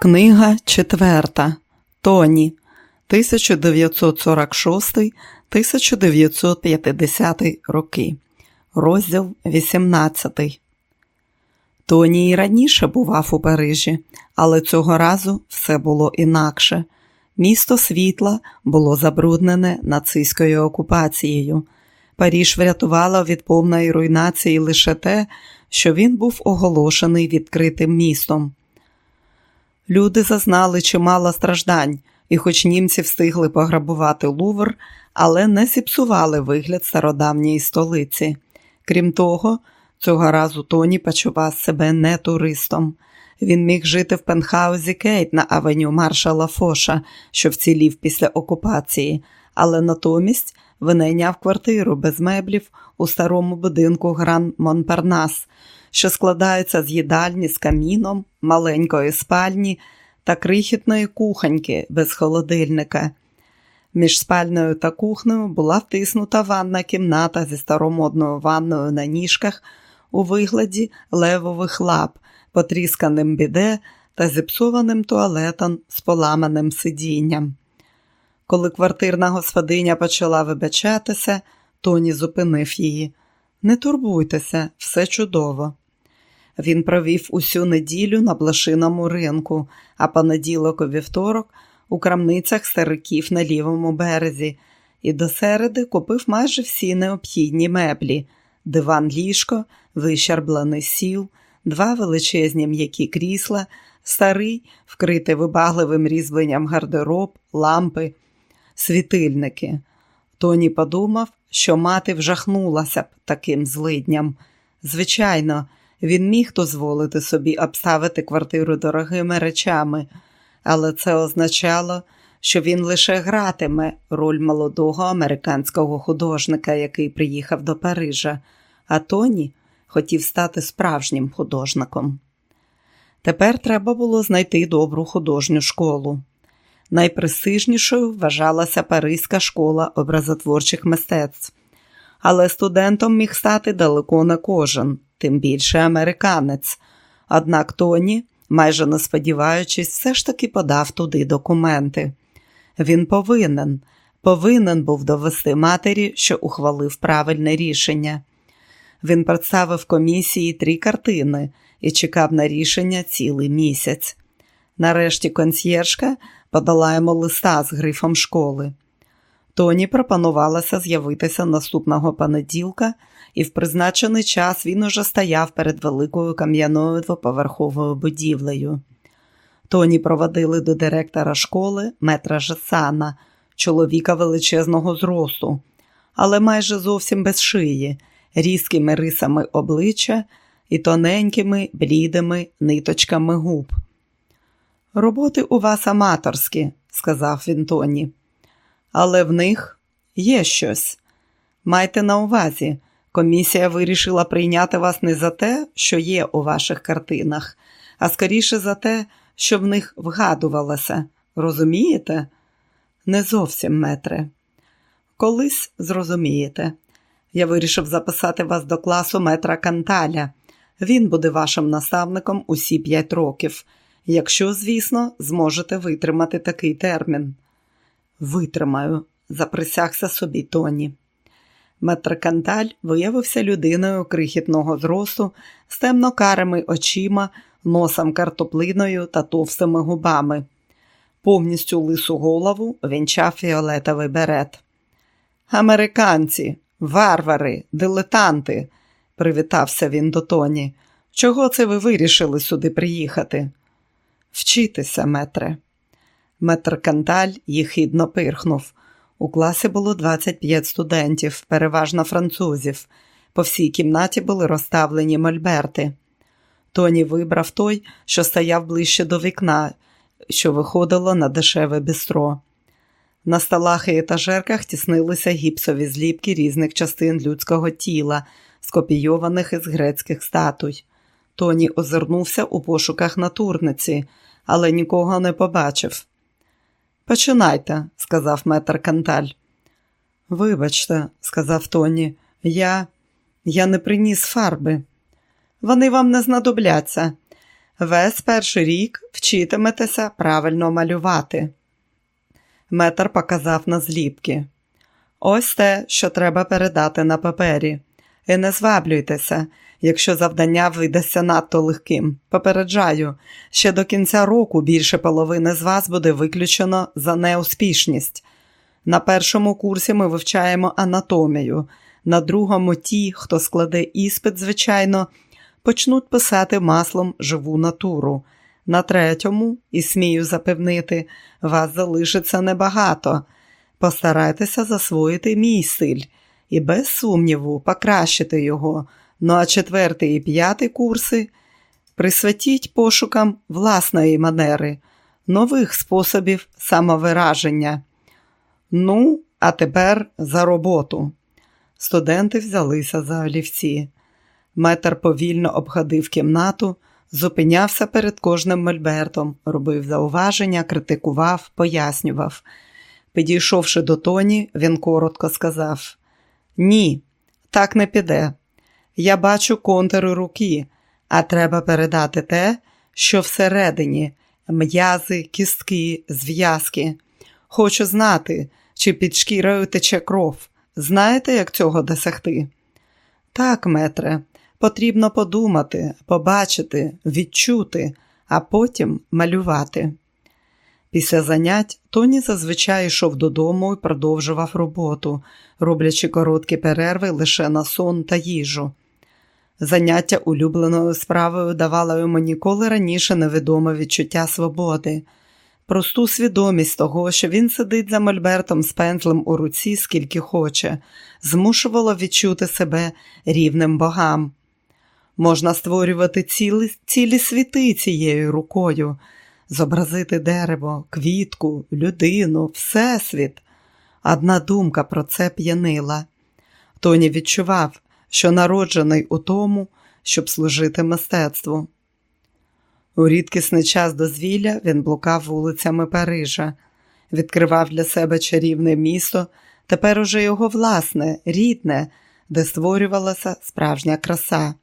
Книга четверта. Тоні 1946-1950 роки. Розділ 18. Тоні і раніше бував у Парижі, але цього разу все було інакше. Місто світла було забруднене нацистською окупацією. Паріж врятувало від повної руйнації лише те, що він був оголошений відкритим містом. Люди зазнали чимало страждань, і, хоч німці встигли пограбувати Лувр, але не зіпсували вигляд стародавньої столиці. Крім того, цього разу Тоні почував себе не туристом. Він міг жити в пентхаузі Кейт на авеню маршала Фоша, що вцілів після окупації, але натомість винайняв квартиру без меблів у старому будинку Гран Монпернас, що складається з їдальні з каміном, маленької спальні та крихітної кухоньки без холодильника. Між спальною та кухнею була втиснута ванна кімната зі старомодною ванною на ніжках у вигляді левових лап, потрісканим біде та зіпсованим туалетом з поламаним сидінням. Коли квартирна господиня почала вибачатися, Тоні зупинив її. Не турбуйтеся, все чудово. Він провів усю неділю на блошиному ринку, а понеділок у вівторок у крамницях стариків на лівому березі, і до середи купив майже всі необхідні меблі: диван ліжко, вищарблений сіл, два величезні м'які крісла, старий, вкритий вибагливим різьбленням гардероб, лампи, світильники. Тоні подумав, що мати вжахнулася б таким злидням. Звичайно, він міг дозволити собі обставити квартиру дорогими речами, але це означало, що він лише гратиме роль молодого американського художника, який приїхав до Парижа, а Тоні хотів стати справжнім художником. Тепер треба було знайти добру художню школу. Найпрестижнішою вважалася Паризька школа образотворчих мистецтв, але студентом міг стати далеко не кожен, тим більше американець. Однак Тоні, майже не сподіваючись, все ж таки подав туди документи. Він повинен, повинен був довести матері, що ухвалив правильне рішення. Він представив комісії три картини і чекав на рішення цілий місяць. Нарешті консьєржка подала йому листа з грифом школи. Тоні пропонувалося з'явитися наступного понеділка, і в призначений час він уже стояв перед великою кам'яною двоповерховою будівлею. Тоні проводили до директора школи метра Жесана, чоловіка величезного зросту, але майже зовсім без шиї, різкими рисами обличчя і тоненькими блідими ниточками губ. Роботи у вас аматорські, сказав він Тоні, але в них є щось. Майте на увазі, комісія вирішила прийняти вас не за те, що є у ваших картинах, а скоріше за те, що в них вгадувалося. Розумієте? Не зовсім метре. Колись зрозумієте. Я вирішив записати вас до класу метра Канталя. Він буде вашим наставником усі п'ять років якщо, звісно, зможете витримати такий термін. Витримаю, заприсягся собі Тоні. Метр Канталь виявився людиною крихітного зросту з темно-карими очима, носом картоплиною та товстими губами. Повністю лису голову вінчав фіолетовий берет. Американці, варвари, дилетанти, привітався він до Тоні. Чого це ви вирішили сюди приїхати? Вчитися, метре. Метр Канталь їхідно пирхнув. У класі було 25 студентів, переважно французів. По всій кімнаті були розставлені мольберти. Тоні вибрав той, що стояв ближче до вікна, що виходило на дешеве бістро. На столах і етажерках тіснилися гіпсові зліпки різних частин людського тіла, скопійованих із грецьких статуй. Тоні озирнувся у пошуках натурниці, але нікого не побачив. Починайте, сказав метр Канталь. Вибачте, сказав Тоні, я я не приніс фарби. Вони вам не знадобляться. Весь перший рік вчитиметеся правильно малювати. Метр показав на зліпки. Ось те, що треба передати на папері. І не зваблюйтеся, якщо завдання видасться надто легким. Попереджаю, ще до кінця року більше половини з вас буде виключено за неуспішність. На першому курсі ми вивчаємо анатомію, на другому ті, хто складе іспит, звичайно, почнуть писати маслом живу натуру. На третьому, і смію запевнити, вас залишиться небагато. Постарайтеся засвоїти мій стиль і без сумніву покращити його. Ну а четвертий і п'ятий курси присвятіть пошукам власної манери, нових способів самовираження. Ну, а тепер за роботу. Студенти взялися за олівці. Метр повільно обходив кімнату, зупинявся перед кожним мольбертом, робив зауваження, критикував, пояснював. Підійшовши до тоні, він коротко сказав: Ні, так не піде. Я бачу контури руки, а треба передати те, що всередині м'язи, кістки, зв'язки. Хочу знати, чи під шкірою тече кров. Знаєте, як цього досягти? Так, метре, потрібно подумати, побачити, відчути, а потім малювати. Після занять Тоні зазвичай йшов додому і продовжував роботу, роблячи короткі перерви лише на сон та їжу. Заняття улюбленою справою давало йому ніколи раніше невідоме відчуття свободи, просту свідомість того, що він сидить за мольбертом з пензлем у руці, скільки хоче, змушувало відчути себе рівним богам. Можна створювати цілі, цілі світи цією рукою, зобразити дерево, квітку, людину, всесвіт. Одна думка про це п'янила. Тоні відчував, що народжений у тому, щоб служити мистецтву. У рідкісний час дозвілля він блукав вулицями Парижа, відкривав для себе чарівне місто, тепер уже його власне, рідне, де створювалася справжня краса.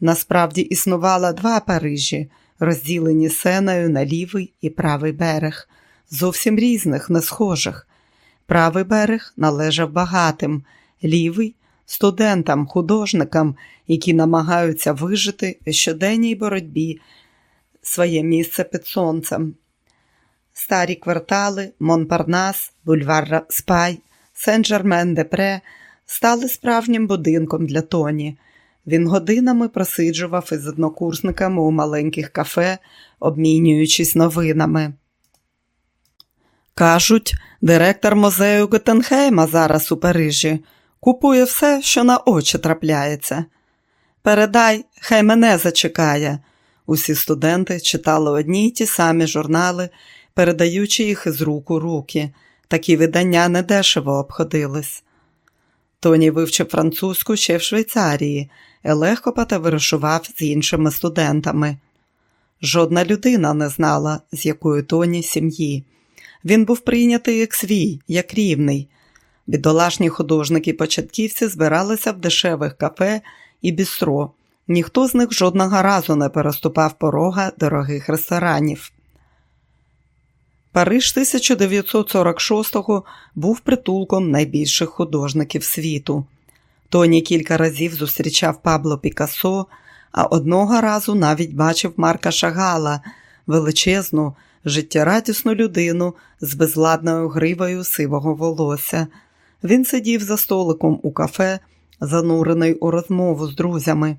Насправді існувало два Парижі, розділені сеною на лівий і правий берег, зовсім різних, не схожих. Правий берег належав багатим, лівий студентам, художникам, які намагаються вижити в щоденній боротьбі своє місце під сонцем. Старі квартали Монпарнас, Бульвар Спай, Сен-Жермен-де-Пре стали справжнім будинком для Тоні. Він годинами просиджував із однокурсниками у маленьких кафе, обмінюючись новинами. Кажуть, директор музею Готенхейма зараз у Парижі купує все, що на очі трапляється. Передай, хай мене зачекає. Усі студенти читали одні й ті самі журнали, передаючи їх із рук у руки. Такі видання недешево обходились. Тоні вивчив французьку ще в Швейцарії і легко потоваришував з іншими студентами. Жодна людина не знала, з якої тоні сім'ї. Він був прийнятий як свій, як рівний. Бідолашні художники-початківці збиралися в дешевих кафе і бістро. Ніхто з них жодного разу не переступав порога дорогих ресторанів. Париж 1946-го був притулком найбільших художників світу. Тоні кілька разів зустрічав Пабло Пікассо, а одного разу навіть бачив Марка Шагала, величезну, життєрадісну людину з безладною гривою сивого волосся. Він сидів за столиком у кафе, занурений у розмову з друзями.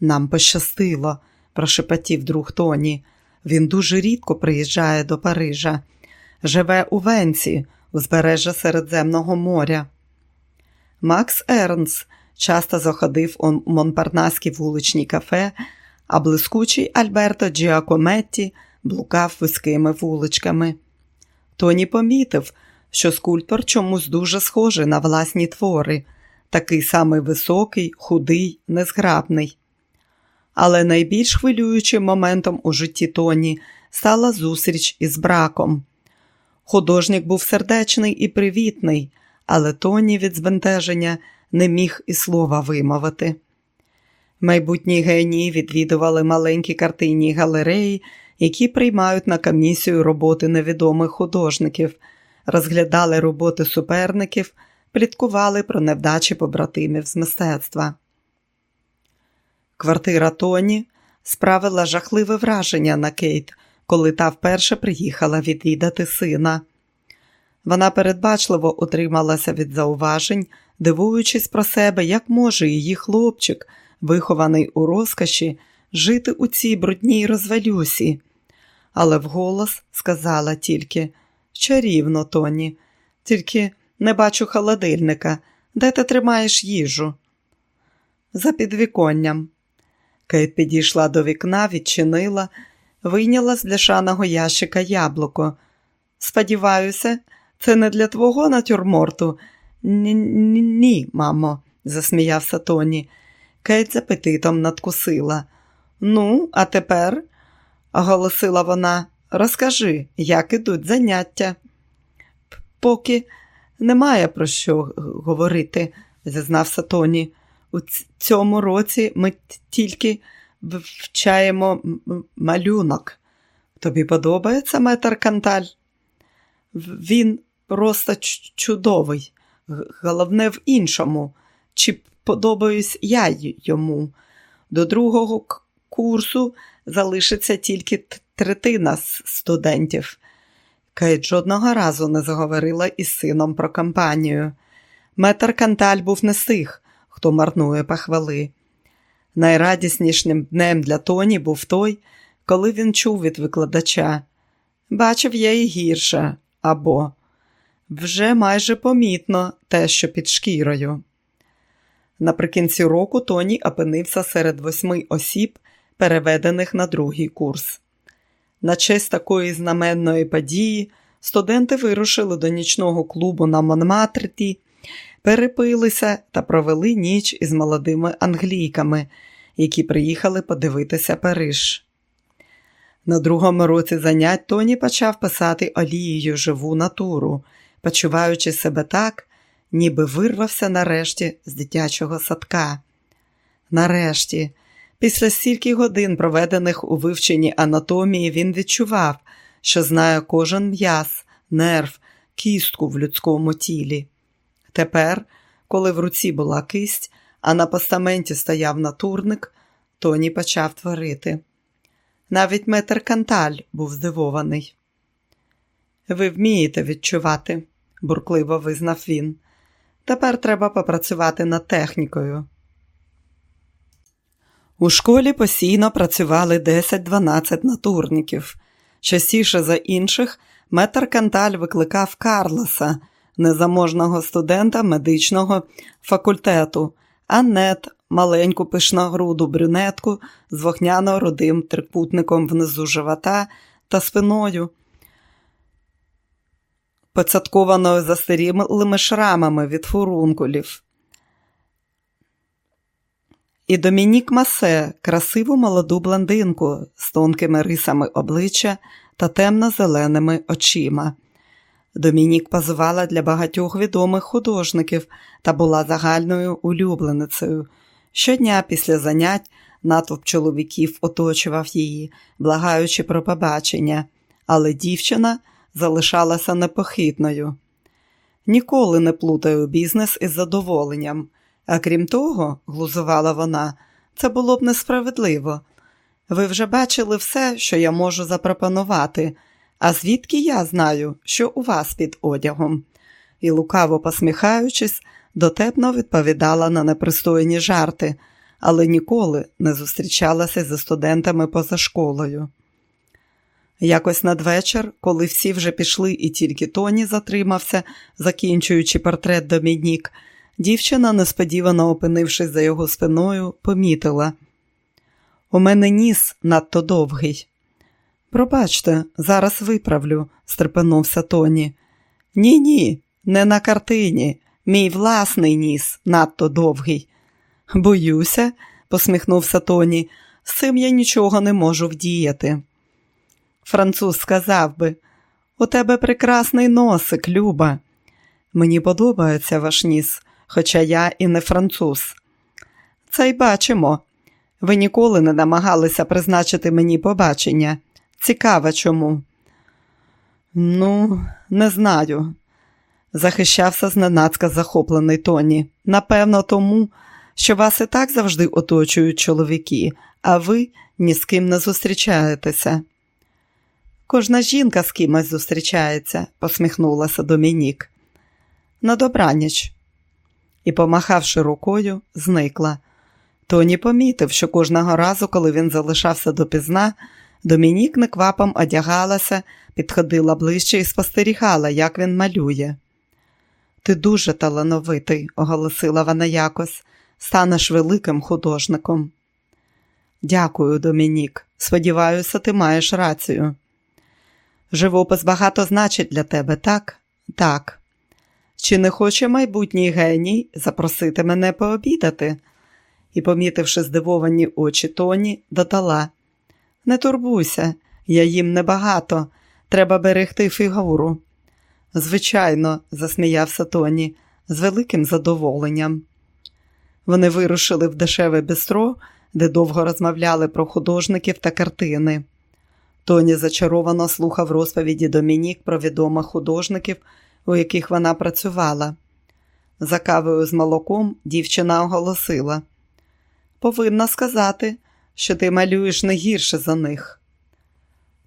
Нам пощастило, прошепотів друг Тоні. Він дуже рідко приїжджає до Парижа, живе у Венці, узбережжя Середземного моря. Макс Ернс часто заходив у Монпарнаські вуличні кафе, а блискучий Альберто Джіакометті блукав вузькими вуличками. Тоні помітив, що скульптор чомусь дуже схожий на власні твори, такий самий високий, худий, незграбний. Але найбільш хвилюючим моментом у житті Тоні стала зустріч із браком. Художник був сердечний і привітний, але Тоні від збентеження не міг і слова вимовити. Майбутні генії відвідували маленькі картинні галереї, які приймають на комісію роботи невідомих художників, розглядали роботи суперників, пліткували про невдачі побратимів з мистецтва. Квартира Тоні справила жахливе враження на Кейт, коли та вперше приїхала відвідати сина. Вона передбачливо утрималася від зауважень, дивуючись про себе, як може її хлопчик, вихований у розкоші, жити у цій брудній розвалюсі. Але вголос сказала тільки чарівно, Тоні, тільки не бачу холодильника. Де ти тримаєш їжу? За підвіконням. Кейт підійшла до вікна, відчинила, вийняла з бляшаного ящика яблуко. Сподіваюся, це не для твого натюрморту. Ні, ні, мамо, засміявся Тоні. Кейт з апетитом надкусила. Ну, а тепер, оголосила вона, розкажи, як ідуть заняття. Поки немає про що говорити, зізнався Тоні. У цьому році ми тільки вчаємо малюнок. Тобі подобається метр Канталь? Він просто чудовий. Головне в іншому. Чи подобаюсь я йому? До другого курсу залишиться тільки третина з студентів. Кейт жодного разу не заговорила із сином про кампанію. Метр Канталь був не з тих, хто марнує похвали. Найрадіснішим днем для Тоні був той, коли він чув від викладача. Бачив я і гірше, або вже майже помітно те, що під шкірою. Наприкінці року Тоні опинився серед восьми осіб, переведених на другий курс. На честь такої знаменної події студенти вирушили до нічного клубу на Монматрті, перепилися та провели ніч із молодими англійками, які приїхали подивитися Париж. На другому році занять Тоні почав писати олією живу натуру, почуваючи себе так, ніби вирвався нарешті з дитячого садка. Нарешті, після стільки годин, проведених у вивченні анатомії, він відчував, що знає кожен м'яз, нерв, кістку в людському тілі. Тепер, коли в руці була кисть, а на постаменті стояв натурник, Тоні почав творити. Навіть метр Канталь був здивований. Ви вмієте відчувати, буркливо визнав він. Тепер треба попрацювати над технікою. У школі постійно працювали 10-12 натурників. Частіше за інших метр Канталь викликав Карлоса, незаможного студента медичного факультету, Аннет, маленьку пишногруду брюнетку з вогняно родим трикутником внизу живота та спиною, поцяткованою застарілими шрамами від фурункулів. І Домінік Масе, красиву молоду блондинку з тонкими рисами обличчя та темно-зеленими очима. Домінік позувала для багатьох відомих художників та була загальною улюбленицею. Щодня після занять натовп чоловіків оточував її, благаючи про побачення, але дівчина залишалася непохитною. Ніколи не плутаю бізнес із задоволенням, а крім того, глузувала вона, це було б несправедливо. Ви вже бачили все, що я можу запропонувати. А звідки я знаю, що у вас під одягом? І, лукаво посміхаючись, дотепно відповідала на непристойні жарти, але ніколи не зустрічалася зі студентами поза школою. Якось надвечір, коли всі вже пішли, і тільки Тоні затримався, закінчуючи портрет Домінік, дівчина, несподівано опинившись за його спиною, помітила. У мене ніс надто довгий. Пробачте, зараз виправлю, стрепенувся Тоні. Ні, ні, не на картині. Мій власний ніс надто довгий. Боюся, посміхнувся Тоні, з цим я нічого не можу вдіяти. Француз сказав би, у тебе прекрасний носик, Люба. Мені подобається ваш ніс, хоча я і не француз. Це й бачимо. Ви ніколи не намагалися призначити мені побачення. Цікаво чому. Ну, не знаю, захищався зненацька захоплений Тоні. Напевно, тому, що вас і так завжди оточують чоловіки, а ви ні з ким не зустрічаєтеся. Кожна жінка з кимось зустрічається, посміхнулася Домінік. На добраніч. І, помахавши рукою, зникла. Тоні помітив, що кожного разу, коли він залишався допізна, Домінік неквапом одягалася, підходила ближче і спостерігала, як він малює. Ти дуже талановитий, оголосила вона якось, станеш великим художником. Дякую, Домінік. Сподіваюся, ти маєш рацію. Живопис багато значить для тебе, так? Так. Чи не хоче майбутній геній запросити мене пообідати? І, помітивши здивовані очі Тоні, додала Не турбуйся, я їм небагато, треба берегти фігуру. Звичайно, засміявся Тоні, з великим задоволенням. Вони вирушили в дешеве бистро, де довго розмовляли про художників та картини. Тоні зачаровано слухав розповіді Домінік про відомих художників, у яких вона працювала. За кавою з молоком дівчина оголосила повинна сказати, що ти малюєш не гірше за них.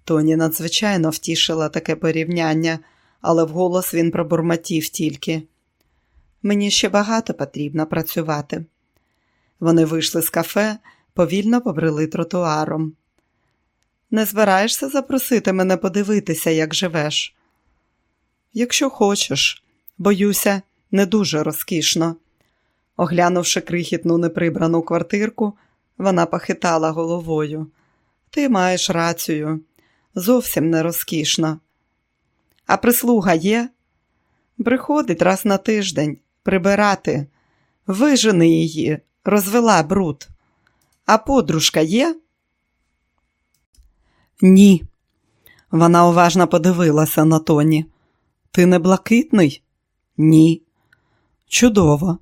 Тоні надзвичайно втішила таке порівняння, але вголос він пробурмотів тільки. Мені ще багато потрібно працювати. Вони вийшли з кафе, повільно побрели тротуаром. Не збираєшся запросити мене подивитися, як живеш? Якщо хочеш, боюся, не дуже розкішно. Оглянувши крихітну неприбрану квартирку, вона похитала головою. Ти маєш рацію, зовсім не розкішно. А прислуга є? Приходить раз на тиждень прибирати, вижени її, розвела бруд. А подружка є? Ні. Вона уважно подивилася на Тоні. Ти не блакитний? Ні. Чудово.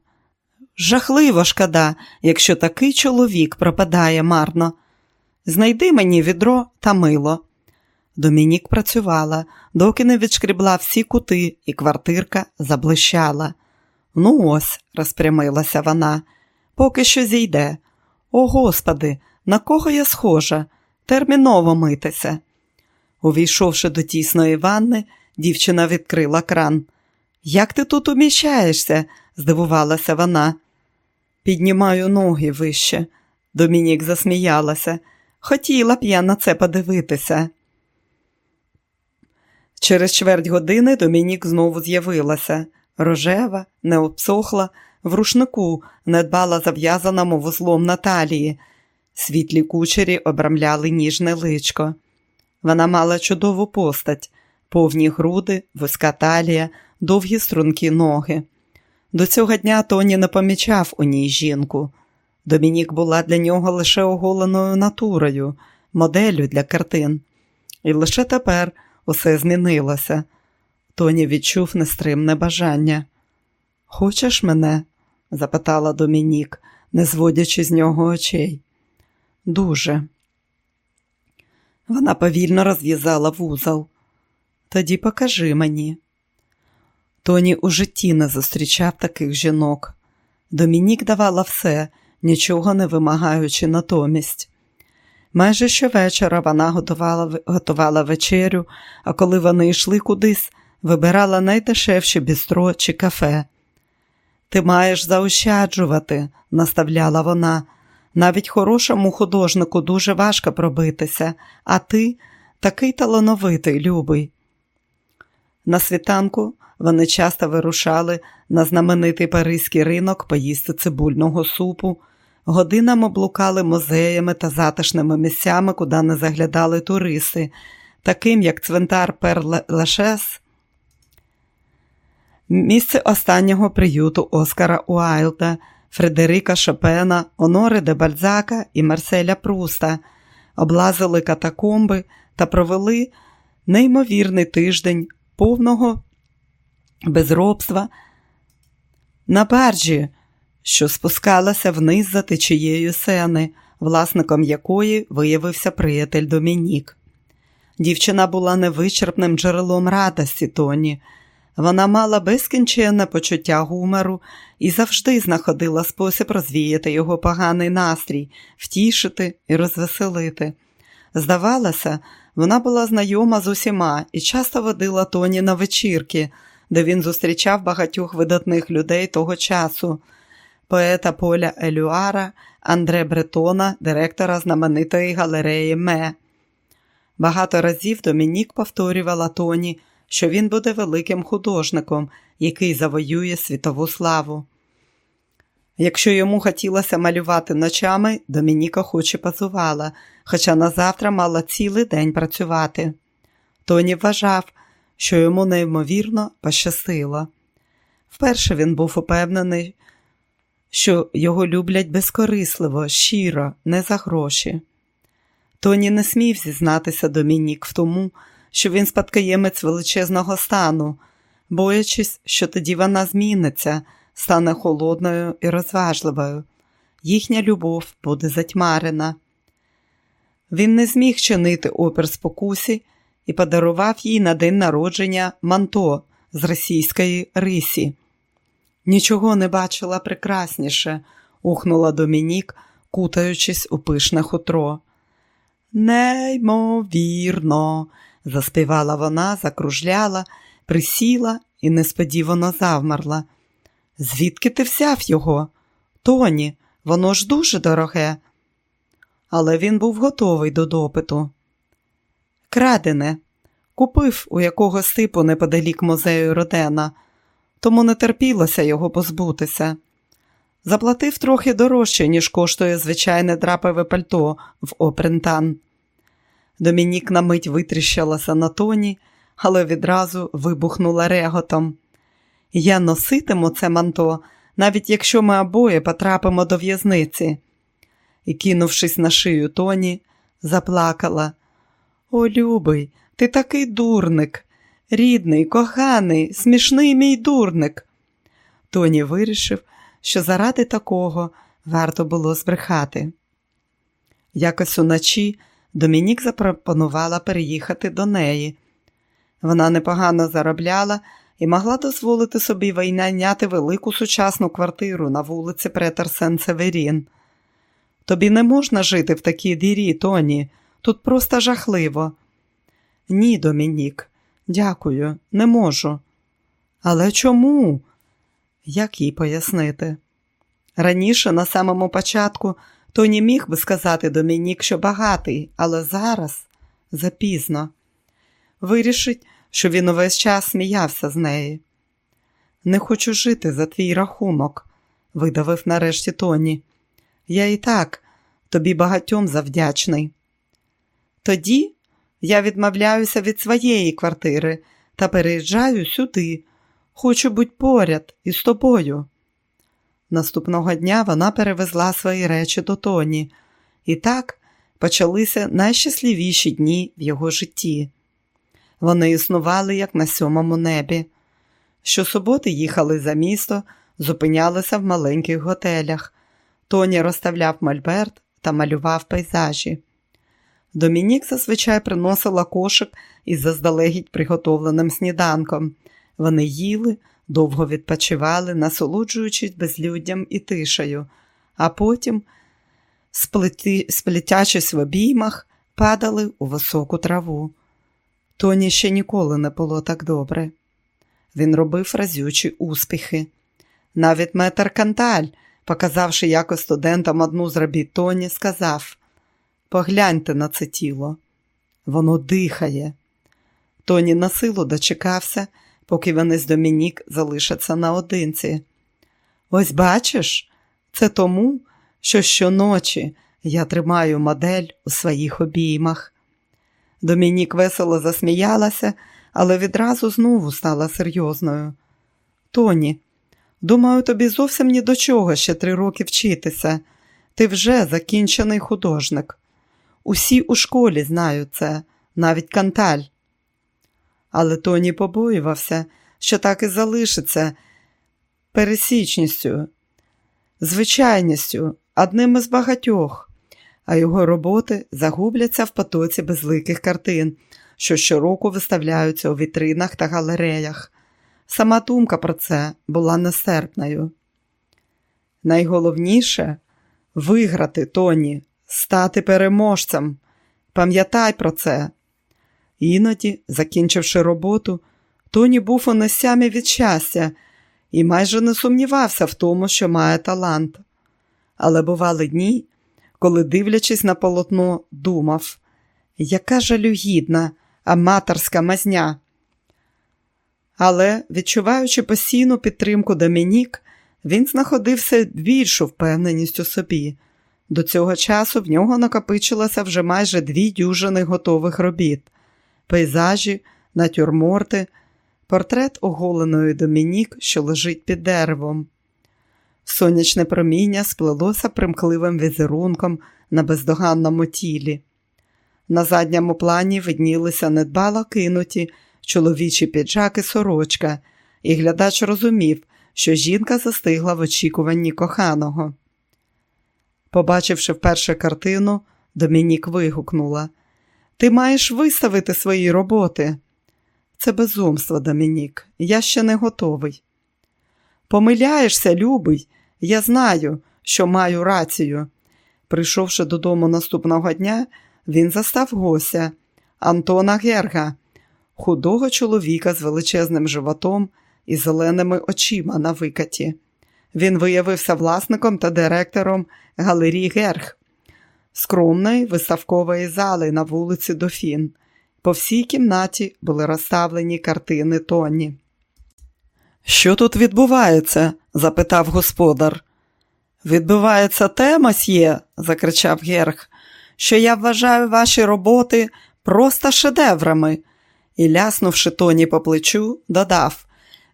Жахливо шкода, якщо такий чоловік пропадає марно. Знайди мені відро та мило. Домінік працювала, доки не відшкрібла всі кути, і квартирка заблищала. Ну, ось, розпрямилася вона, поки що зійде. О, господи, на кого я схожа? Терміново митися. Увійшовши до тісної ванни, дівчина відкрила кран. Як ти тут уміщаєшся? здивувалася вона. Піднімаю ноги вище. Домінік засміялася. Хотіла б я на це подивитися. Через чверть години Домінік знову з'явилася. Рожева, не обсохла, в рушнику недбала зав'язаному вузлом на талії. Світлі кучері обрамляли ніжне личко. Вона мала чудову постать, повні груди, вузька талія, довгі стрункі ноги. До цього дня Тоні не помічав у ній жінку. Домінік була для нього лише оголеною натурою, моделлю для картин. І лише тепер усе змінилося. Тоні відчув нестримне бажання. Хочеш мене? запитала Домінік, не зводячи з нього очей. Дуже. Вона повільно розв'язала вузол. Тоді покажи мені. Тоні у житті не зустрічав таких жінок. Домінік давала все, нічого не вимагаючи натомість. Майже щовечора вона готувала готувала вечерю, а коли вони йшли кудись, вибирала найдешевші бістро чи кафе. Ти маєш заощаджувати, наставляла вона. Навіть хорошому художнику дуже важко пробитися, а ти такий талановитий, любий. На світанку вони часто вирушали на знаменитий паризький ринок поїсти цибульного супу, годинами блукали музеями та затишними місцями, куди не заглядали туристи, таким як цвинтар Пер Лашес, місце останнього приюту Оскара Уайлда, Фредерика Шопена, Онори де Бальзака і Марселя Пруста, облазили катакомби та провели неймовірний тиждень повного безробства на баржі, що спускалася вниз за течією сени, власником якої виявився приятель Домінік. Дівчина була невичерпним джерелом радості Тоні. Вона мала безкінченне почуття гумору і завжди знаходила спосіб розвіяти його поганий настрій, втішити і розвеселити. Здавалося, вона була знайома з усіма і часто водила Тоні на вечірки, де він зустрічав багатьох видатних людей того часу поета Поля Елюара, Андре Бретона, директора знаменитої галереї Ме. Багато разів Домінік повторювала Тоні, що він буде великим художником, який завоює світову славу. Якщо йому хотілося малювати ночами, Домініка хоч і позувала, хоча на завтра мала цілий день працювати. Тоні вважав, що йому неймовірно пощастило. Вперше він був упевнений, що його люблять безкорисливо, щиро, не за гроші. Тоні не смів зізнатися Домінік в тому, що він спадкоємець величезного стану, боячись, що тоді вона зміниться, стане холодною і розважливою. Їхня любов буде затьмарена. Він не зміг чинити опір спокусі і подарував їй на день народження манто з російської рисі. Нічого не бачила прекрасніше, ухнула Домінік, кутаючись у пишне хутро. Неймовірно, заспівала вона, закружляла, присіла і несподівано завмерла. Звідки ти взяв його? Тоні, воно ж дуже дороге. Але він був готовий до допиту. Крадене, купив у якогось типу неподалік музею Родена, тому не терпілося його позбутися. Заплатив трохи дорожче, ніж коштує звичайне драпеве пальто в Опрентан. Домінік на мить витріщалася на тоні, але відразу вибухнула реготом. Я носитиму це манто, навіть якщо ми обоє потрапимо до в'язниці. І, кинувшись на шию тоні, заплакала. О, любий, ти такий дурник, рідний, коханий, смішний мій дурник. Тоні вирішив, що заради такого варто було збрехати. Якось уночі Домінік запропонувала переїхати до неї. Вона непогано заробляла і могла дозволити собі війняти велику сучасну квартиру на вулиці Претерсен Северін. Тобі не можна жити в такій дірі, Тоні, тут просто жахливо. Ні, Домінік, дякую, не можу. Але чому? Як їй пояснити? Раніше, на самому початку, Тоні міг би сказати Домінік, що багатий, але зараз запізно. Вирішить, що він увесь час сміявся з неї. Не хочу жити за твій рахунок, видавив нарешті Тоні. Я і так тобі багатьом завдячний. Тоді я відмовляюся від своєї квартири та переїжджаю сюди. Хочу бути поряд із тобою. Наступного дня вона перевезла свої речі до Тоні, і так почалися найщасливіші дні в його житті. Вони існували як на сьомому небі. Щосуботи їхали за місто, зупинялися в маленьких готелях. Тоні розставляв мольберт та малював пейзажі. Домінік зазвичай приносила кошик із заздалегідь приготовленим сніданком. Вони їли, довго відпочивали, насолоджуючись безлюддям і тишею, а потім, сплетячись в обіймах, падали у високу траву. Тоні ще ніколи не було так добре. Він робив разючі успіхи. Навіть метр Канталь, показавши якось студентам одну з робіт Тоні, сказав Погляньте на це тіло, воно дихає. Тоні на силу дочекався, поки вони з Домінік залишаться наодинці. Ось бачиш, це тому, що щоночі я тримаю модель у своїх обіймах. Домінік весело засміялася, але відразу знову стала серйозною. Тоні, думаю, тобі зовсім ні до чого ще три роки вчитися. Ти вже закінчений художник. Усі у школі знають це, навіть канталь. Але Тоні побоювався, що так і залишиться пересічністю, звичайністю, одним із багатьох. А його роботи загубляться в потоці безликих картин, що щороку виставляються у вітринах та галереях. Сама думка про це була нестерпною. Найголовніше виграти Тоні, стати переможцем. Пам'ятай про це. Іноді, закінчивши роботу, Тоні був у несямі від щастя і майже не сумнівався в тому, що має талант. Але бували дні, коли, дивлячись на полотно, думав, яка жалюгідна, аматорська мазня. Але, відчуваючи постійну підтримку Домінік, він знаходився більшу впевненість у собі. До цього часу в нього накопичилося вже майже дві дюжини готових робіт, пейзажі, натюрморти, портрет оголеної Домінік, що лежить під деревом. Сонячне проміння сплелося примкливим візерунком на бездоганному тілі. На задньому плані виднілися недбало кинуті чоловічі піджак і сорочка, і глядач розумів, що жінка застигла в очікуванні коханого. Побачивши вперше картину, Домінік вигукнула Ти маєш виставити свої роботи. Це безумство, Домінік, я ще не готовий. Помиляєшся, любий, я знаю, що маю рацію. Прийшовши додому наступного дня, він застав гостя Антона Герга, худого чоловіка з величезним животом і зеленими очима на викаті. Він виявився власником та директором галерії Герг, скромної виставкової зали на вулиці Дофін. По всій кімнаті були розставлені картини Тоні. Що тут відбувається? запитав господар. Відбувається те, масьє, закричав Герг, що я вважаю ваші роботи просто шедеврами. І, ляснувши тоні по плечу, додав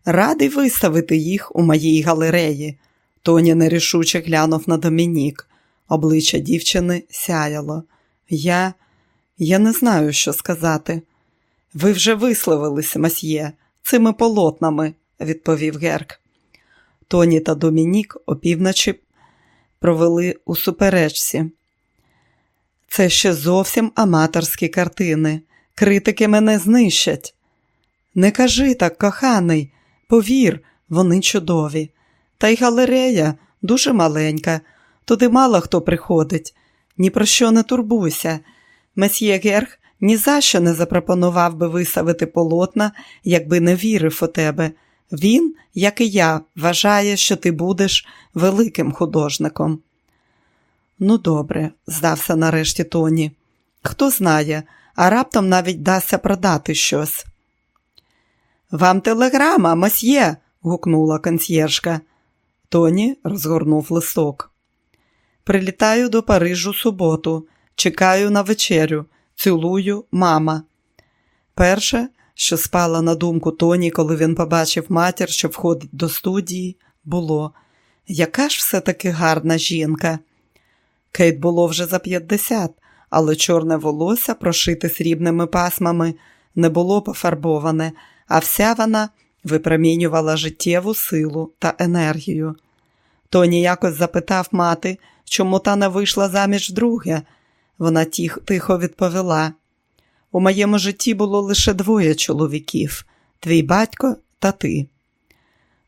Радий виставити їх у моїй галереї. Тоні нерішуче глянув на Домінік. Обличчя дівчини сяяло. Я я не знаю, що сказати. Ви вже висловилися, масьє, цими полотнами, відповів Герк. Тоні та Домінік опівночі провели у суперечці. Це ще зовсім аматорські картини. Критики мене знищать. Не кажи так, коханий, повір, вони чудові. Та й галерея дуже маленька, туди мало хто приходить. Ні про що не турбуйся. Месьє Герг ні за що не запропонував би виставити полотна, якби не вірив у тебе. Він, як і я, вважає, що ти будеш великим художником. Ну, добре, здався нарешті Тоні. Хто знає, а раптом навіть дасться продати щось. Вам телеграма, мосьє, гукнула консьєржка. Тоні розгорнув листок. Прилітаю до Парижу суботу, чекаю на вечерю, цілую, мама. Перше, що спала на думку Тоні, коли він побачив матір, що входить до студії, було яка ж все-таки гарна жінка. Кейт було вже за 50, але чорне волосся, прошите срібними пасмами, не було пофарбоване, а вся вона випромінювала життєву силу та енергію. Тоні якось запитав мати, чому та не вийшла заміж друге. Вона тихо відповіла: у моєму житті було лише двоє чоловіків твій батько та ти.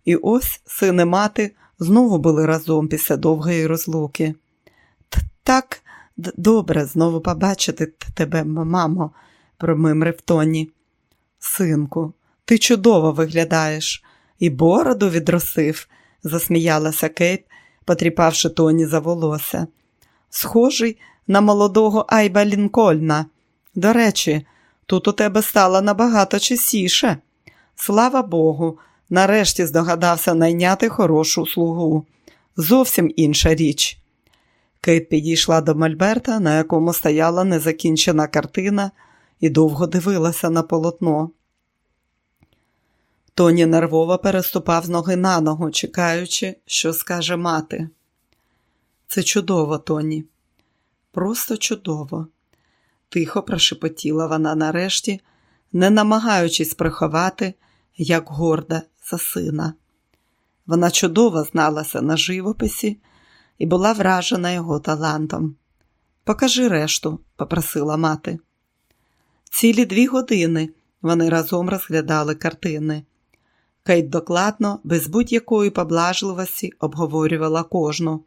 І ось син і мати знову були разом після довгої розлуки. Так добре знову побачити тебе, мамо, промимрив Тоні. Синку, ти чудово виглядаєш, і бороду відросив, засміялася Кейт, потріпавши Тоні за волосся. Схожий на молодого Айба Лінкольна. До речі, тут у тебе стало набагато чистіше. Слава Богу, нарешті здогадався найняти хорошу слугу. Зовсім інша річ. Кейт підійшла до Мольберта, на якому стояла незакінчена картина, і довго дивилася на полотно. Тоні нервово переступав з ноги на ногу, чекаючи, що скаже мати. Це чудово, Тоні, просто чудово, тихо прошепотіла вона нарешті, не намагаючись приховати, як горда за сина. Вона чудово зналася на живописі і була вражена його талантом. Покажи решту, попросила мати. Цілі дві години вони разом розглядали картини. Кейт докладно, без будь-якої поблажливості, обговорювала кожну.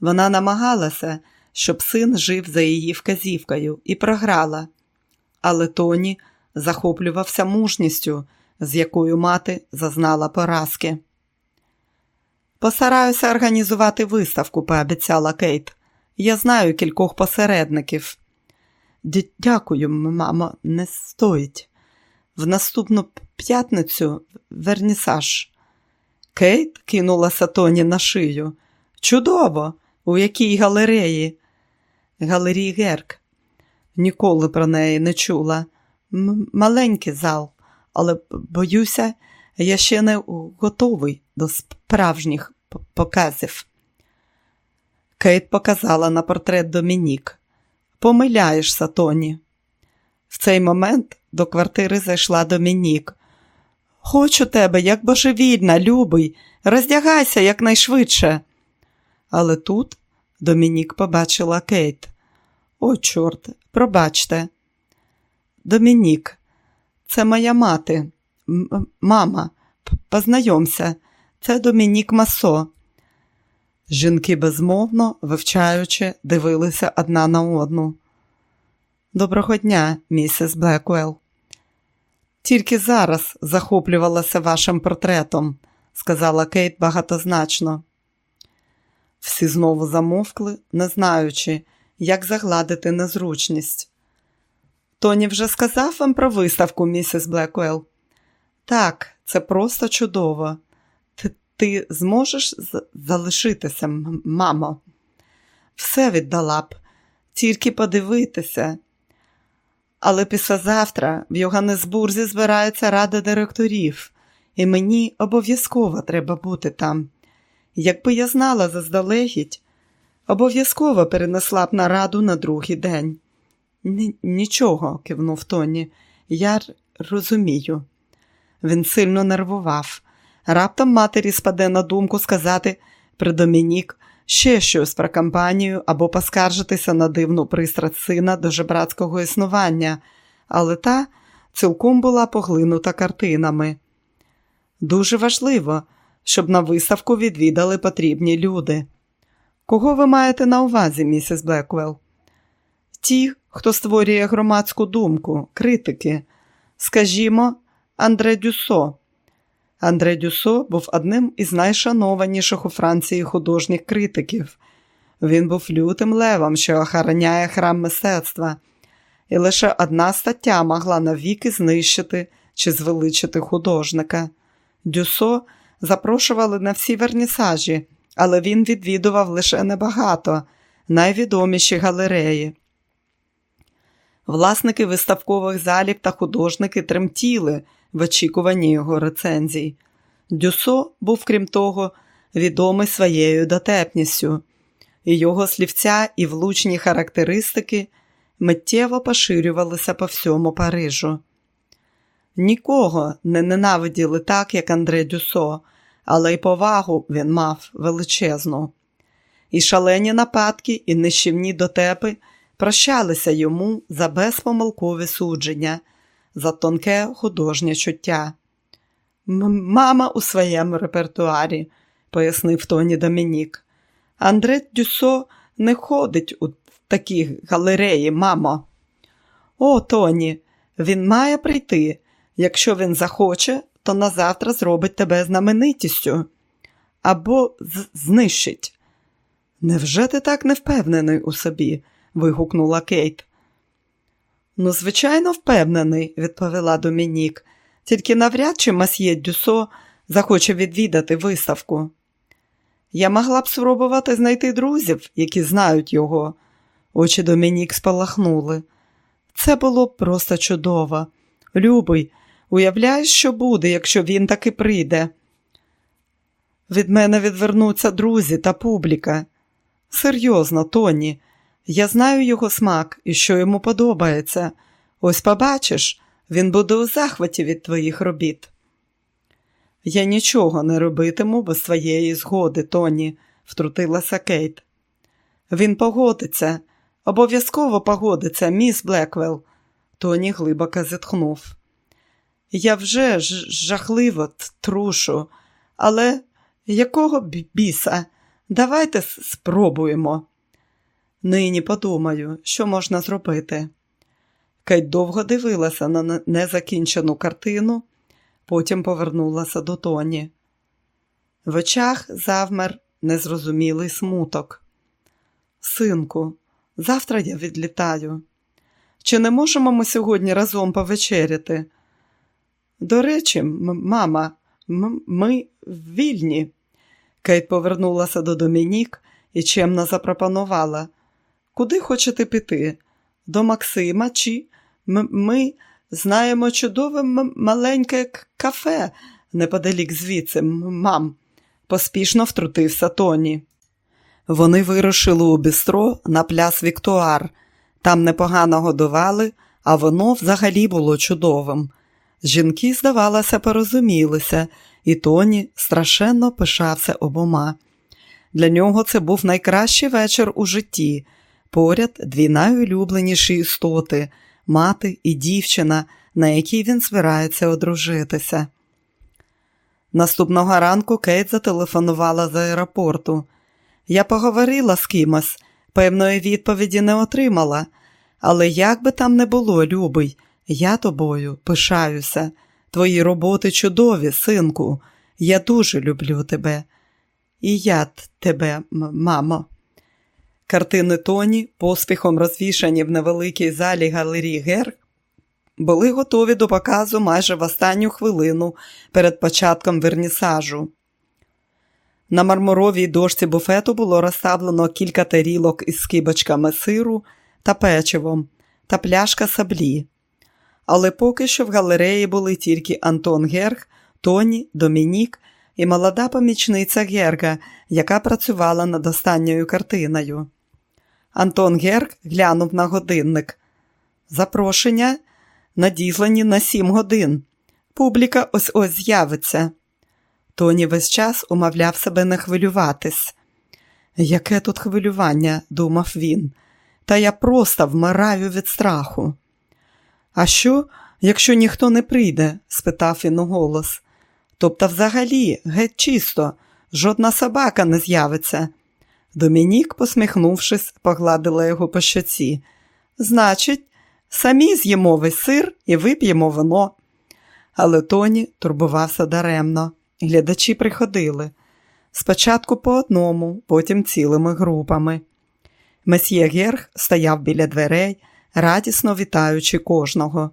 Вона намагалася, щоб син жив за її вказівкою, і програла, але Тоні захоплювався мужністю, з якою мати зазнала поразки. Постараюся організувати виставку, пообіцяла Кейт. Я знаю кількох посередників. Дякую, мамо, не стоїть. В наступну п'ятницю вернісаж. Кейт кинулася Тоні на шию. Чудово! У якій галереї? Галерії Герк. Ніколи про неї не чула. М маленький зал, але боюся, я ще не готовий до справжніх показів. Кейт показала на портрет Домінік. Помиляєшся, Тоні. В цей момент до квартири зайшла Домінік. Хочу тебе, як божевільна, любий, роздягайся якнайшвидше. Але тут Домінік побачила Кейт. О, чорт, пробачте. Домінік, це моя мати, М мама, познайомся, це Домінік Масо. Жінки безмовно, вивчаючи, дивилися одна на одну. Доброго дня, місіс Блеквелл. Тільки зараз захоплювалася вашим портретом, сказала Кейт багатозначно. Всі знову замовкли, не знаючи, як загладити незручність. Тоні вже сказав вам про виставку, місіс Блеквелл? Так, це просто чудово. Ти, ти зможеш залишитися, мамо? Все віддала б, тільки подивитися. Але післязавтра в Йоганнесбурзі збирається рада директорів, і мені обов'язково треба бути там. Якби я знала заздалегідь, обов'язково перенесла б нараду на другий день. Нічого, кивнув Тоні, я розумію. Він сильно нервував. Раптом матері спаде на думку сказати при Домінік ще щось про кампанію або поскаржитися на дивну пристрасть сина до жебрацького існування, але та цілком була поглинута картинами. Дуже важливо, щоб на виставку відвідали потрібні люди. Кого ви маєте на увазі, місіс Блеквелл? Ті, хто створює громадську думку, критики, скажімо, Андре Дюсо. Андре Дюсо був одним із найшанованіших у Франції художніх критиків. Він був лютим левом, що охороняє храм мистецтва, і лише одна стаття могла навіки знищити чи звеличити художника. Дюсо запрошували на всі вернісажі, але він відвідував лише небагато, найвідоміші галереї. Власники виставкових залів та художники тремтіли в очікуванні його рецензій. Дюсо був, крім того, відомий своєю дотепністю, і його слівця і влучні характеристики миттєво поширювалися по всьому Парижу. Нікого не ненавиділи так, як Андре Дюсо, але й повагу він мав величезну. І шалені нападки, і нищівні дотепи прощалися йому за безпомилкові судження, за тонке художнє чуття. Мама у своєму репертуарі, пояснив Тоні Домінік. Андре Дюсо не ходить у такі галереї, мамо. О, Тоні, він має прийти. Якщо він захоче, то назавтра зробить тебе знаменитістю або знищить. Невже ти так не впевнений у собі? вигукнула Кейт. Ну, звичайно, впевнений, відповіла Домінік, тільки навряд чи масьє Дюсо захоче відвідати виставку. Я могла б спробувати знайти друзів, які знають його. Очі Домінік спалахнули. Це було просто чудово. Любий, уявляєш, що буде, якщо він таки прийде. Від мене відвернуться друзі та публіка. Серйозно, Тоні, я знаю його смак і що йому подобається. Ось побачиш, він буде у захваті від твоїх робіт. Я нічого не робитиму без твоєї згоди, Тоні, втрутилася Кейт. Він погодиться, обов'язково погодиться, міс Блеквелл. Тоні глибоко зітхнув. Я вже ж жахливо трушу, але якого біса? Давайте спробуємо. Нині подумаю, що можна зробити. Кейт довго дивилася на незакінчену картину, потім повернулася до Тоні. В очах завмер незрозумілий смуток. Синку, завтра я відлітаю. Чи не можемо ми сьогодні разом повечеряти? До речі, мама, ми вільні. Кейт повернулася до Домінік і чемно запропонувала. Куди хочете піти? До Максима чи ми знаємо чудове маленьке кафе неподалік звідси, мам, поспішно втрутився Тоні. Вони вирушили у бістро на пляс Віктуар. Там непогано годували, а воно взагалі було чудовим. Жінки, здавалося, порозумілися, і Тоні страшенно пишався обома. Для нього це був найкращий вечір у житті. Поряд дві найулюбленіші істоти мати і дівчина, на якій він збирається одружитися. Наступного ранку Кейт зателефонувала з аеропорту. Я поговорила з кимось, певної відповіді не отримала, але як би там не було, любий, я тобою пишаюся. Твої роботи чудові, синку. Я дуже люблю тебе. І я тебе, мамо. Картини Тоні, поспіхом розвішані в невеликій залі галерії Гер, були готові до показу майже в останню хвилину перед початком вернісажу. На мармуровій дошці буфету було розставлено кілька тарілок із скибочками сиру та печивом та пляшка саблі. Але поки що в галереї були тільки Антон Герг, Тоні, Домінік і молода помічниця Герга, яка працювала над останньою картиною. Антон Герг глянув на годинник. Запрошення надіслані на сім годин. Публіка ось ось з'явиться. Тоні весь час умовляв себе не хвилюватись. Яке тут хвилювання, думав він, та я просто вмираю від страху. А що, якщо ніхто не прийде? спитав він у голос. Тобто, взагалі, геть чисто, жодна собака не з'явиться. Домінік, посміхнувшись, погладила його по щоці. Значить, самі з'їмо весь сир і вип'ємо вино. Але Тоні турбувався даремно. Глядачі приходили. Спочатку по одному, потім цілими групами. Месьє Герг стояв біля дверей, радісно вітаючи кожного.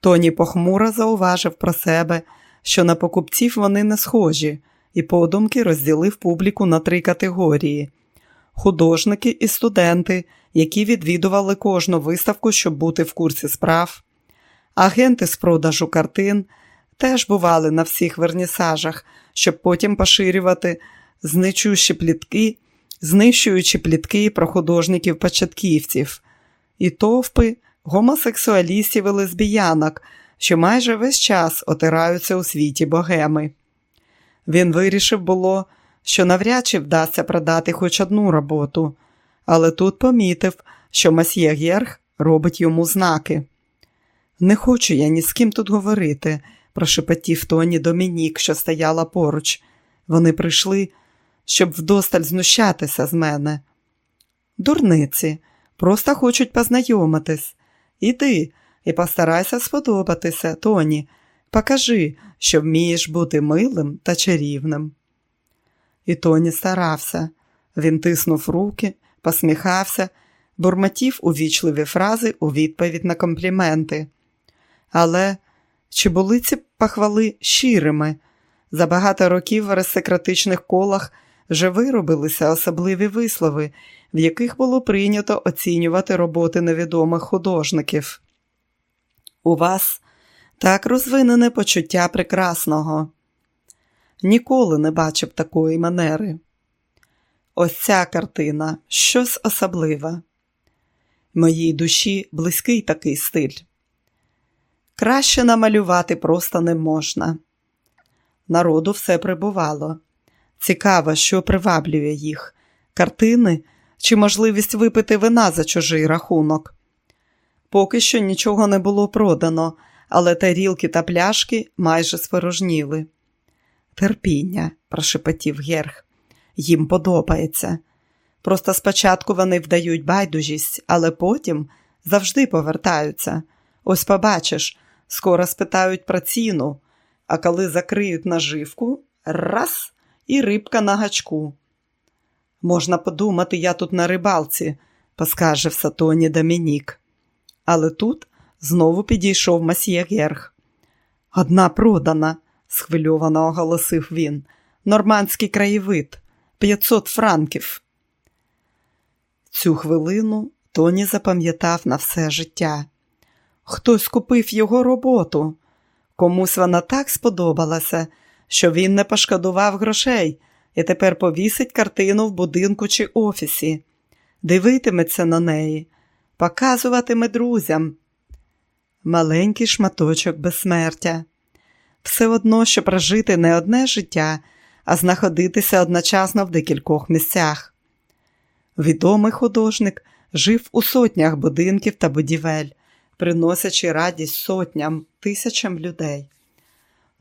Тоні похмуро зауважив про себе, що на покупців вони не схожі, і подумки розділив публіку на три категорії: художники і студенти, які відвідували кожну виставку, щоб бути в курсі справ, агенти з продажу картин теж бували на всіх вернісажах, щоб потім поширювати знищуючі плітки, знищуючи плітки про художників-початківців, і товпи гомосексуалістів і лесбіянок, що майже весь час отираються у світі богеми. Він вирішив було, що навряд чи вдасться продати хоч одну роботу, але тут помітив, що масьє Герг робить йому знаки. Не хочу я ні з ким тут говорити, прошепотів Тоні Домінік, що стояла поруч. Вони прийшли, щоб вдосталь знущатися з мене. Дурниці, просто хочуть познайомитись. Іди і постарайся сподобатися, Тоні. Покажи, що вмієш бути милим та чарівним. І Тоні старався. Він тиснув руки, посміхався, бурмотів увічливі фрази у відповідь на компліменти. Але чи були ці похвали щирими? За багато років в аристократичних колах вже виробилися особливі вислови, в яких було прийнято оцінювати роботи невідомих художників. У вас так розвинене почуття прекрасного. Ніколи не бачив такої манери. Ось ця картина щось особливе. Моїй душі близький такий стиль. Краще намалювати просто не можна. Народу все прибувало. Цікаво, що приваблює їх картини чи можливість випити вина за чужий рахунок. Поки що нічого не було продано, але тарілки та пляшки майже спорожніли. Терпіння, прошепотів Герх, їм подобається. Просто спочатку вони вдають байдужість, але потім завжди повертаються. Ось побачиш, скоро спитають про ціну, а коли закриють наживку, раз і рибка на гачку. Можна подумати, я тут на рибалці, поскаржився Тоні Домінік. Але тут знову підійшов масьє Герх. Одна продана, схвильовано оголосив він. Нормандський краєвид, 500 франків. Цю хвилину Тоні запам'ятав на все життя. Хтось купив його роботу. Комусь вона так сподобалася, що він не пошкодував грошей і тепер повісить картину в будинку чи офісі, дивитиметься на неї, показуватиме друзям. Маленький шматочок безсмертя. Все одно, що прожити не одне життя, а знаходитися одночасно в декількох місцях. Відомий художник жив у сотнях будинків та будівель, приносячи радість сотням, тисячам людей.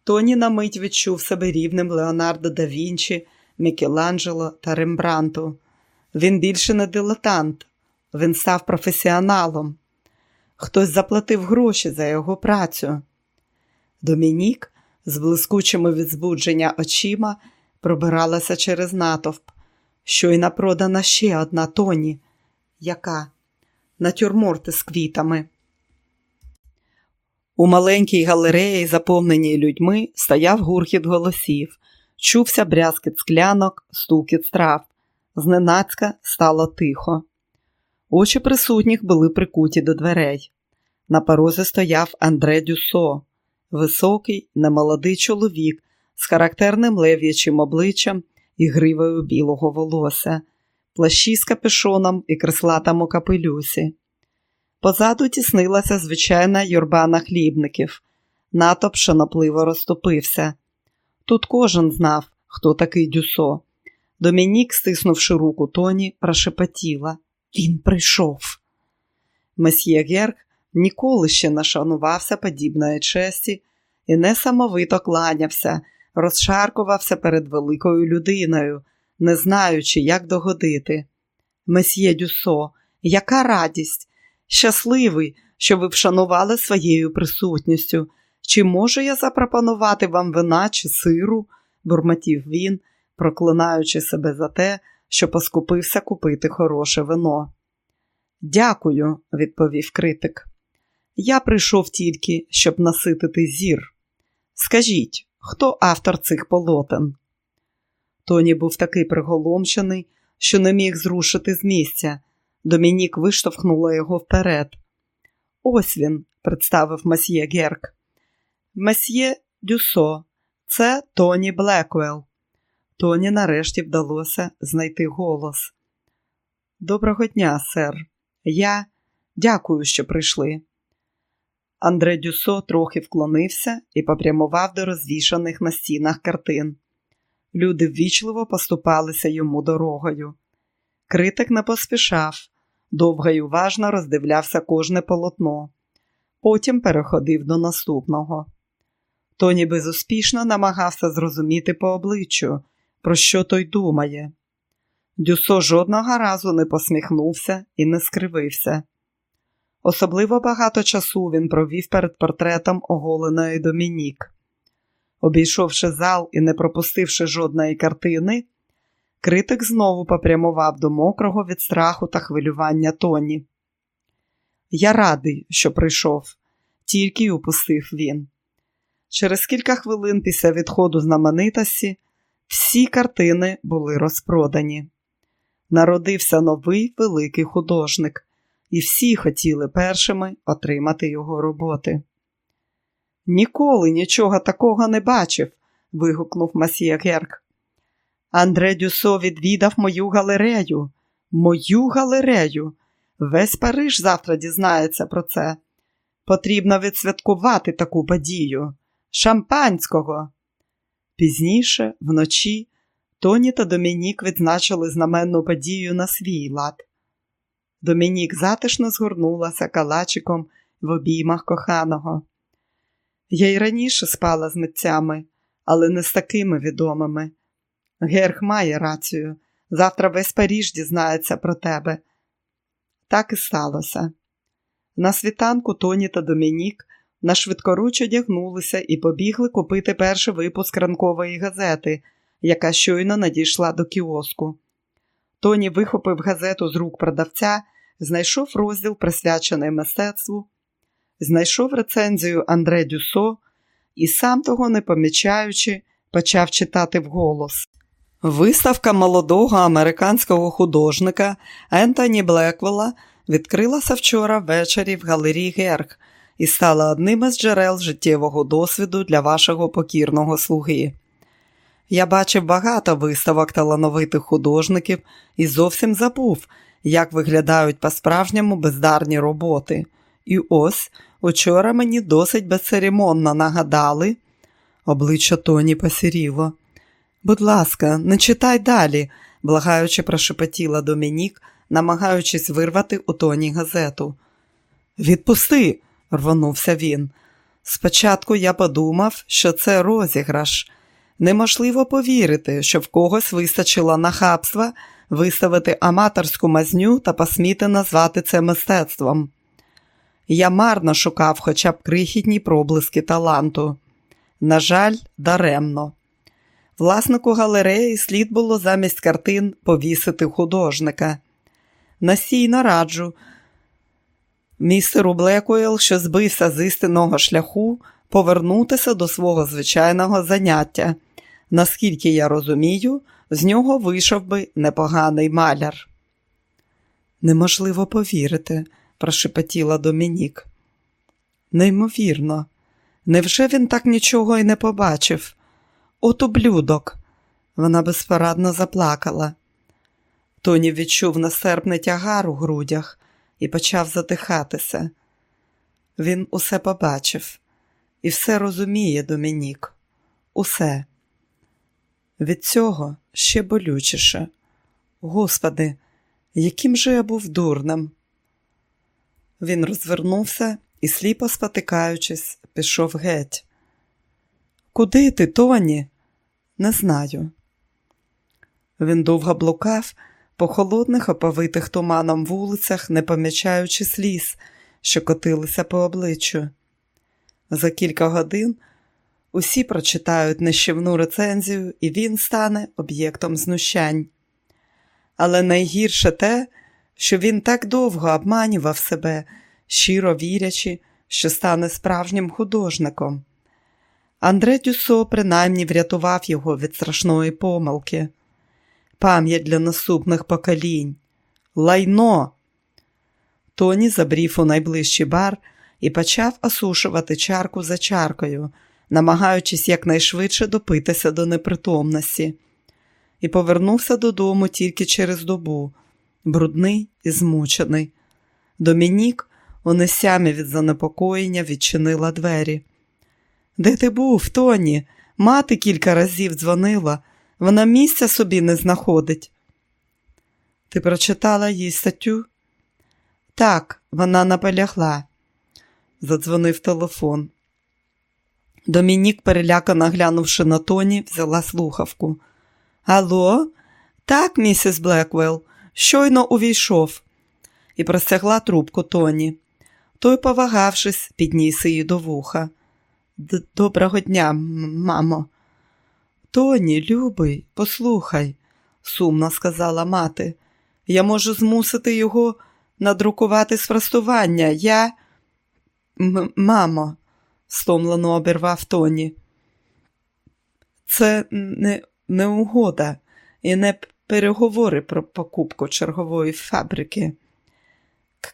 Тоні на мить відчув себе рівнем Леонардо да Вінчі, Мікеланджело та Рембранту. Він більше не дилетант, він став професіоналом. Хтось заплатив гроші за його працю. Домінік з блискучими від збудження очима пробиралася через натовп. Щойно продана ще одна тоні. Яка? Натюрморти з квітами. У маленькій галереї, заповненій людьми, стояв гуркіт голосів, чувся брязкіт склянок, стукіт страв. Зненацька стало тихо. Очі присутніх були прикуті до дверей. На порозі стояв Андре Дюсо, високий, немолодий чоловік з характерним лев'ячим обличчям і гривою білого волосся, плащі з капюшоном і креслатому капелюсі. Позаду тіснилася звичайна юрба нахлібників. Натоп шанопливо розступився. Тут кожен знав, хто такий Дюсо. Домінік, стиснувши руку Тоні, прошепотіла. Він прийшов. Месьє Герк ніколи ще не шанувався подібної честі і несамовито кланявся, розшаркувався перед великою людиною, не знаючи, як догодити. Месьє Дюсо, яка радість! Щасливий, що ви вшанували своєю присутністю. Чи можу я запропонувати вам вина чи сиру? бурмотів він, проклинаючи себе за те, що поскупився купити хороше вино. Дякую, відповів критик. Я прийшов тільки, щоб наситити зір. Скажіть, хто автор цих полотен? Тоні був такий приголомшений, що не міг зрушити з місця. Домінік виштовхнула його вперед. Ось він, представив масьє Герк. Месьє Дюсо, це Тоні Блеквелл. Тоні нарешті вдалося знайти голос. Доброго дня, сер. Я дякую, що прийшли. Андре Дюсо трохи вклонився і попрямував до розвішаних на стінах картин. Люди ввічливо поступалися йому дорогою. Критик не поспішав, довго й уважно роздивлявся кожне полотно, потім переходив до наступного. Тоні безуспішно намагався зрозуміти по обличчю, про що той думає. Дюсо жодного разу не посміхнувся і не скривився. Особливо багато часу він провів перед портретом оголеної Домінік. Обійшовши зал і не пропустивши жодної картини, критик знову попрямував до мокрого від страху та хвилювання Тоні. Я радий, що прийшов, тільки й упустив він. Через кілька хвилин після відходу знаменитості всі картини були розпродані. Народився новий великий художник, і всі хотіли першими отримати його роботи. Ніколи нічого такого не бачив, вигукнув Масія Герк. Андре Дюсо відвідав мою галерею, мою галерею. Весь Париж завтра дізнається про це. Потрібно відсвяткувати таку подію. Шампанського. Пізніше, вночі, Тоні та Домінік відзначили знаменну подію на свій лад. Домінік затишно згорнулася калачиком в обіймах коханого. Я й раніше спала з митцями, але не з такими відомими. Герг має рацію. Завтра весь Паріж дізнається про тебе. Так і сталося. На світанку Тоні та Домінік на швидкоруч одягнулися і побігли купити перший випуск ранкової газети, яка щойно надійшла до кіоску. Тоні вихопив газету з рук продавця, знайшов розділ, присвячений мистецтву, знайшов рецензію Андре Дюсо і, сам того не помічаючи, почав читати вголос. Виставка молодого американського художника Ентоні Блеквелла відкрилася вчора ввечері в галерії Герг і стала одним із джерел життєвого досвіду для вашого покірного слуги. Я бачив багато виставок талановитих художників і зовсім забув, як виглядають по-справжньому бездарні роботи. І ось учора мені досить безцеремонно нагадали, обличчя Тоні посіріло. Будь ласка, не читай далі, благаючи, прошепотіла Домінік, намагаючись вирвати у тоні газету. Відпусти, рвонувся він. Спочатку я подумав, що це розіграш. Неможливо повірити, що в когось вистачило нахабства виставити аматорську мазню та посміти назвати це мистецтвом. Я марно шукав хоча б крихітні проблиски таланту. На жаль, даремно. Власнику галереї слід було замість картин повісити художника. Насійно раджу містеру Блекуел, що збився з істинного шляху, повернутися до свого звичайного заняття. Наскільки я розумію, з нього вийшов би непоганий маляр. Неможливо повірити, прошепотіла Домінік. Неймовірно, невже він так нічого й не побачив? От ублюдок. Вона безпорадно заплакала. Тоні відчув несерпний тягар у грудях і почав задихатися. Він усе побачив і все розуміє, Домінік. Усе. Від цього ще болючіше. Господи, яким же я був дурним. Він розвернувся і, сліпо спотикаючись, пішов геть. Куди ти, Тоні? Не знаю. Він довго блукав по холодних, оповитих туманом вулицях, не помічаючи сліз, що котилися по обличчю. За кілька годин усі прочитають нищівну рецензію, і він стане об'єктом знущань. Але найгірше те, що він так довго обманював себе, щиро вірячи, що стане справжнім художником. Андре Дюсо принаймні врятував його від страшної помилки. Пам'ять для наступних поколінь. Лайно. Тоні забрів у найближчий бар і почав осушувати чарку за чаркою, намагаючись якнайшвидше допитися до непритомності, і повернувся додому тільки через добу, брудний і змучений. Домінік, у несямі від занепокоєння, відчинила двері. Де ти був, Тоні? Мати кілька разів дзвонила, вона місця собі не знаходить. Ти прочитала їй статтю? Так, вона наполягла. Задзвонив телефон. Домінік, перелякано глянувши на Тоні, взяла слухавку. Алло? Так, місіс Блеквелл, щойно увійшов і простягла трубку Тоні. Той, повагавшись, підніс її до вуха. Доброго дня, мамо. Тоні, любий, послухай, сумно сказала мати. Я можу змусити його надрукувати спростування. Я. М мамо, стомлено обірвав Тоні. Це не, не угода і не переговори про покупку чергової фабрики.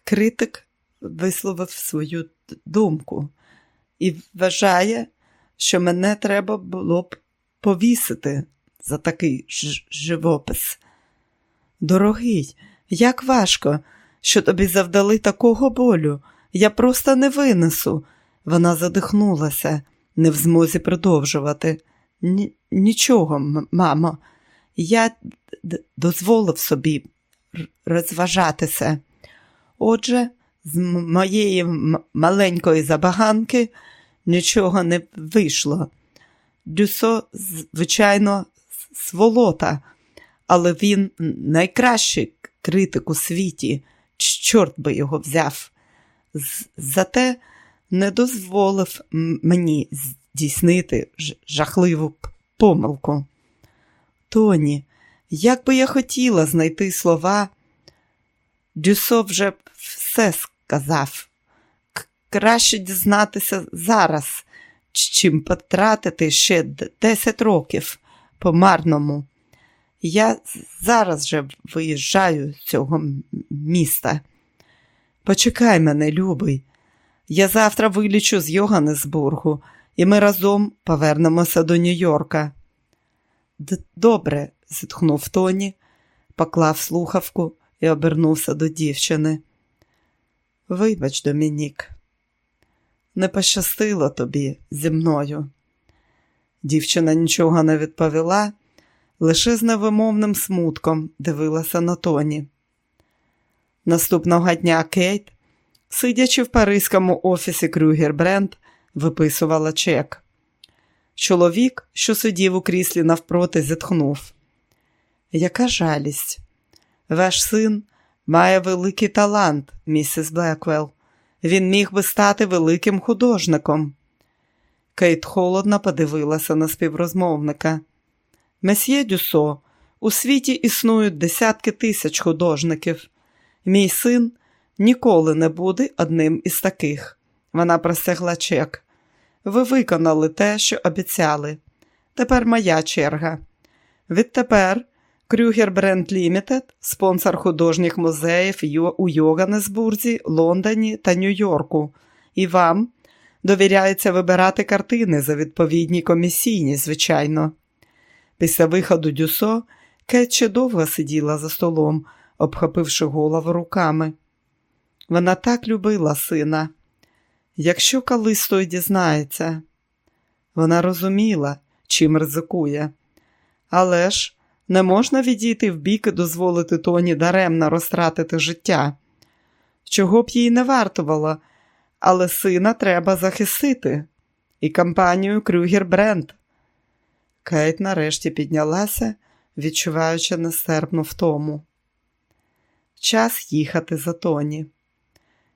Критик висловив свою думку і вважає, що мене треба було б повісити за такий живопис. Дорогий, як важко, що тобі завдали такого болю. Я просто не винесу. Вона задихнулася, не в змозі продовжувати. Н нічого, мамо, Я дозволив собі розважатися. Отже, з моєї маленької забаганки нічого не вийшло. Дюсо, звичайно, сволота, але він найкращий критик у світі, чорт би його взяв. Зате не дозволив мені здійснити жахливу помилку. Тоні, як би я хотіла знайти слова, Дюсо вже все сказав. Краще дізнатися зараз, чим потратити ще 10 років по марному. Я зараз же виїжджаю з цього міста. Почекай мене, любий. Я завтра вилічу з Йоганнесбургу, і ми разом повернемося до Нью-Йорка. Добре, зітхнув Тоні, поклав слухавку і обернувся до дівчини. Вибач, Домінік, не пощастило тобі зі мною. Дівчина нічого не відповіла, лише з невимовним смутком дивилася на тоні. Наступного дня Кейт, сидячи в паризькому офісі Крюгер Бренд, виписувала чек. Чоловік, що сидів у кріслі навпроти, зітхнув. Яка жалість? Ваш син має великий талант, місіс Блеквелл. Він міг би стати великим художником. Кейт холодно подивилася на співрозмовника. Месьє Дюсо, у світі існують десятки тисяч художників. Мій син ніколи не буде одним із таких. Вона простягла чек. Ви виконали те, що обіцяли. Тепер моя черга. Відтепер Крюгер Бренд Лімітед, спонсор художніх музеїв у Йоганнесбурзі, Лондоні та Нью-Йорку. І вам довіряється вибирати картини за відповідні комісійні, звичайно. Після виходу Дюсо Кет ще довго сиділа за столом, обхопивши голову руками. Вона так любила сина. Якщо колись той дізнається, вона розуміла, чим ризикує. Але ж не можна відійти в бік і дозволити Тоні даремно розтратити життя. Чого б їй не вартувало, але сина треба захистити і компанію Крюгер Бренд. Кейт нарешті піднялася, відчуваючи нестерпну втому. Час їхати за Тоні.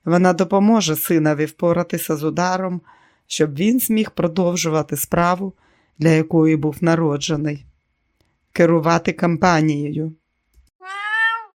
Вона допоможе синові впоратися з ударом, щоб він зміг продовжувати справу, для якої був народжений, керувати кампанією.